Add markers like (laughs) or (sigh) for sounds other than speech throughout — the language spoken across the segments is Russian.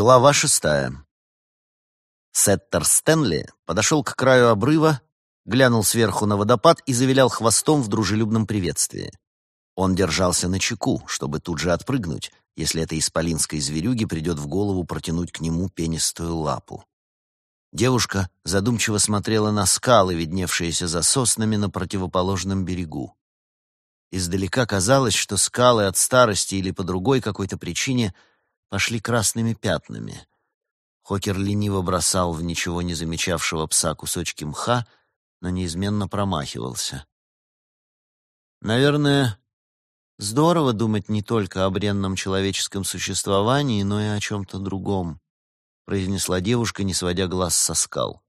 Глава шестая. Сеттер Стэнли подошел к краю обрыва, глянул сверху на водопад и завилял хвостом в дружелюбном приветствии. Он держался на чеку, чтобы тут же отпрыгнуть, если этой исполинской зверюге придет в голову протянуть к нему пенистую лапу. Девушка задумчиво смотрела на скалы, видневшиеся за соснами на противоположном берегу. Издалека казалось, что скалы от старости или по другой какой-то причине — пошли красными пятнами. Хокер лениво бросал в ничего не замечавшего пса кусочки мха, но неизменно промахивался. Наверное, здорово думать не только о бренном человеческом существовании, но и о чем-то другом, произнесла девушка, не сводя глаз со скал.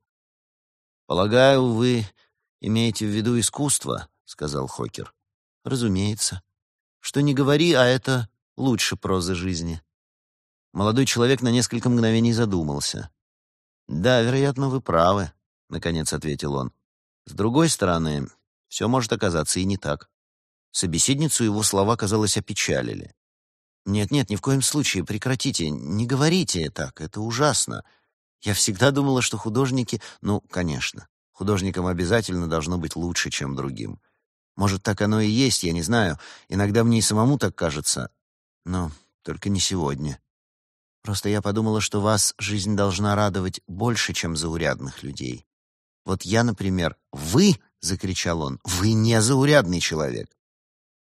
Полагаю, вы имеете в виду искусство, сказал Хокер. Разумеется. Что не говори, а это лучше прозы жизни. Молодой человек на несколько мгновений задумался. «Да, вероятно, вы правы», — наконец ответил он. «С другой стороны, все может оказаться и не так». Собеседницу его слова, казалось, опечалили. «Нет-нет, ни в коем случае, прекратите, не говорите так, это ужасно. Я всегда думала, что художники... Ну, конечно, художникам обязательно должно быть лучше, чем другим. Может, так оно и есть, я не знаю. Иногда мне и самому так кажется. Но только не сегодня». Просто я подумала, что вас жизнь должна радовать больше, чем заурядных людей. Вот я, например, вы, закричал он, вы не заурядный человек.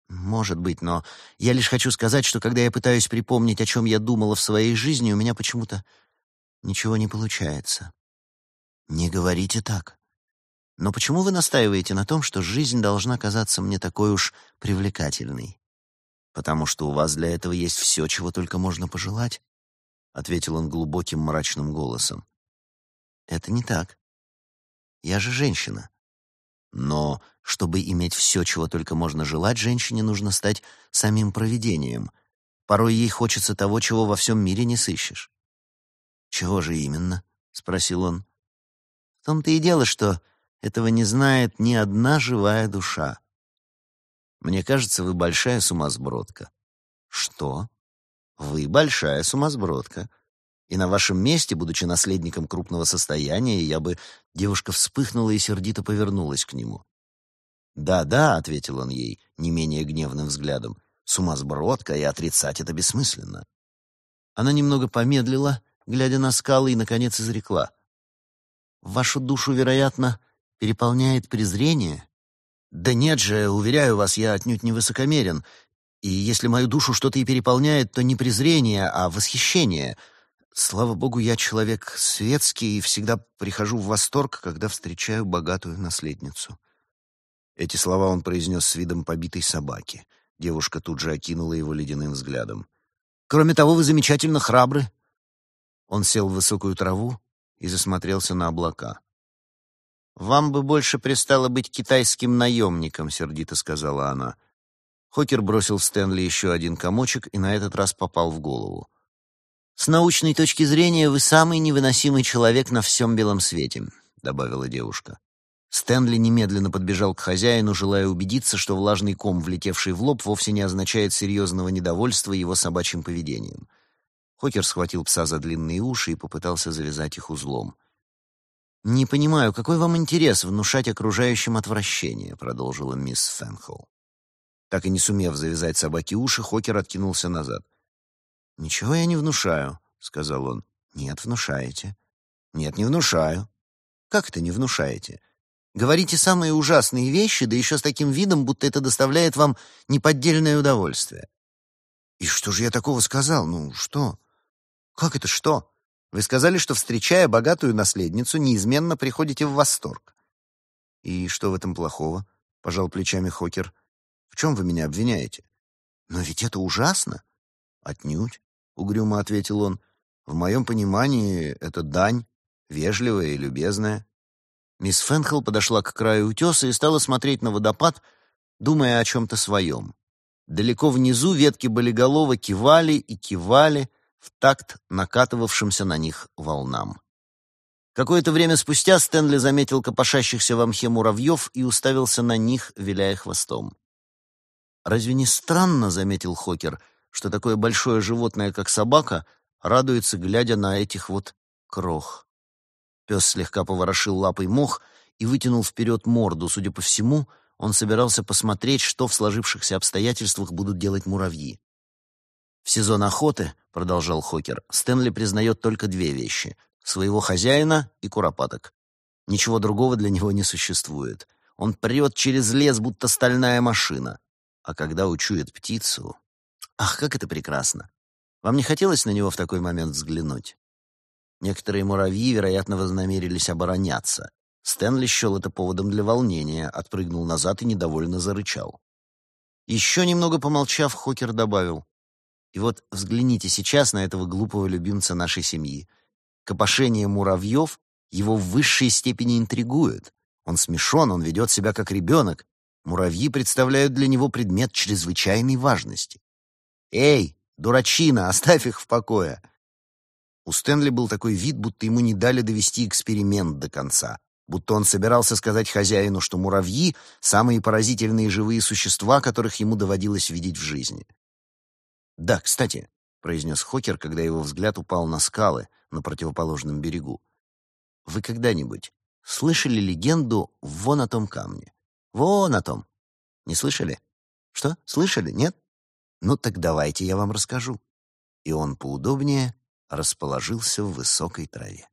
Может быть, но я лишь хочу сказать, что когда я пытаюсь припомнить, о чем я думала в своей жизни, у меня почему-то ничего не получается. Не говорите так. Но почему вы настаиваете на том, что жизнь должна казаться мне такой уж привлекательной? Потому что у вас для этого есть все, чего только можно пожелать ответил он глубоким мрачным голосом. Это не так. Я же женщина. Но чтобы иметь все, чего только можно желать, женщине нужно стать самим провидением. Порой ей хочется того, чего во всем мире не сыщешь. Чего же именно? спросил он. В том-то и дело, что этого не знает ни одна живая душа. Мне кажется, вы большая сумасбродка. Что? Вы большая сумасбродка. И на вашем месте, будучи наследником крупного состояния, я бы... Девушка вспыхнула и сердито повернулась к нему. «Да-да», — ответил он ей, не менее гневным взглядом, — «сумасбродка, и отрицать это бессмысленно». Она немного помедлила, глядя на скалы, и, наконец, изрекла. «Вашу душу, вероятно, переполняет презрение?» «Да нет же, уверяю вас, я отнюдь не высокомерен. И если мою душу что-то и переполняет, то не презрение, а восхищение. Слава богу, я человек светский и всегда прихожу в восторг, когда встречаю богатую наследницу. Эти слова он произнес с видом побитой собаки. Девушка тут же окинула его ледяным взглядом. «Кроме того, вы замечательно храбры». Он сел в высокую траву и засмотрелся на облака. «Вам бы больше пристало быть китайским наемником», — сердито сказала она. Хокер бросил Стэнли еще один комочек и на этот раз попал в голову. «С научной точки зрения вы самый невыносимый человек на всем белом свете», — добавила девушка. Стэнли немедленно подбежал к хозяину, желая убедиться, что влажный ком, влетевший в лоб, вовсе не означает серьезного недовольства его собачьим поведением. Хокер схватил пса за длинные уши и попытался завязать их узлом. «Не понимаю, какой вам интерес внушать окружающим отвращение?» — продолжила мисс Фэнхолл. Так и не сумев завязать собаке уши, Хокер откинулся назад. «Ничего я не внушаю», — сказал он. «Нет, внушаете». «Нет, не внушаю». «Как это не внушаете?» «Говорите самые ужасные вещи, да еще с таким видом, будто это доставляет вам неподдельное удовольствие». «И что же я такого сказал? Ну, что?» «Как это что? Вы сказали, что, встречая богатую наследницу, неизменно приходите в восторг». «И что в этом плохого?» — пожал плечами Хокер. В чем вы меня обвиняете? Но ведь это ужасно. Отнюдь, угрюмо ответил он. В моем понимании это дань, вежливая и любезная. Мисс Фенхел подошла к краю утеса и стала смотреть на водопад, думая о чем-то своем. Далеко внизу ветки болиголова кивали и кивали в такт накатывавшимся на них волнам. Какое-то время спустя Стэнли заметил копошащихся в мхе муравьев и уставился на них, виляя хвостом. «Разве не странно, — заметил Хокер, — что такое большое животное, как собака, радуется, глядя на этих вот крох. Пес слегка поворошил лапой мох и вытянул вперед морду. Судя по всему, он собирался посмотреть, что в сложившихся обстоятельствах будут делать муравьи. «В сезон охоты, — продолжал Хокер, — Стэнли признает только две вещи — своего хозяина и куропаток. Ничего другого для него не существует. Он прет через лес, будто стальная машина. А когда учует птицу... Ах, как это прекрасно! Вам не хотелось на него в такой момент взглянуть? Некоторые муравьи, вероятно, вознамерились обороняться. Стэнли счел это поводом для волнения, отпрыгнул назад и недовольно зарычал. Еще немного помолчав, Хокер добавил. И вот взгляните сейчас на этого глупого любимца нашей семьи. Копошение муравьев его в высшей степени интригует. Он смешон, он ведет себя как ребенок. Муравьи представляют для него предмет чрезвычайной важности. «Эй, дурачина, (laughs) оставь их в покое!» У Стэнли был такой вид, будто ему не дали довести эксперимент до конца, будто он собирался сказать хозяину, что муравьи — самые поразительные живые существа, которых ему доводилось видеть в жизни. «Да, кстати», — произнес Хокер, когда его взгляд упал на скалы на противоположном берегу. «Вы когда-нибудь слышали легенду вон о том камне? Вон о том. Не слышали? Что, слышали, нет? Ну так давайте я вам расскажу». И он поудобнее расположился в высокой траве.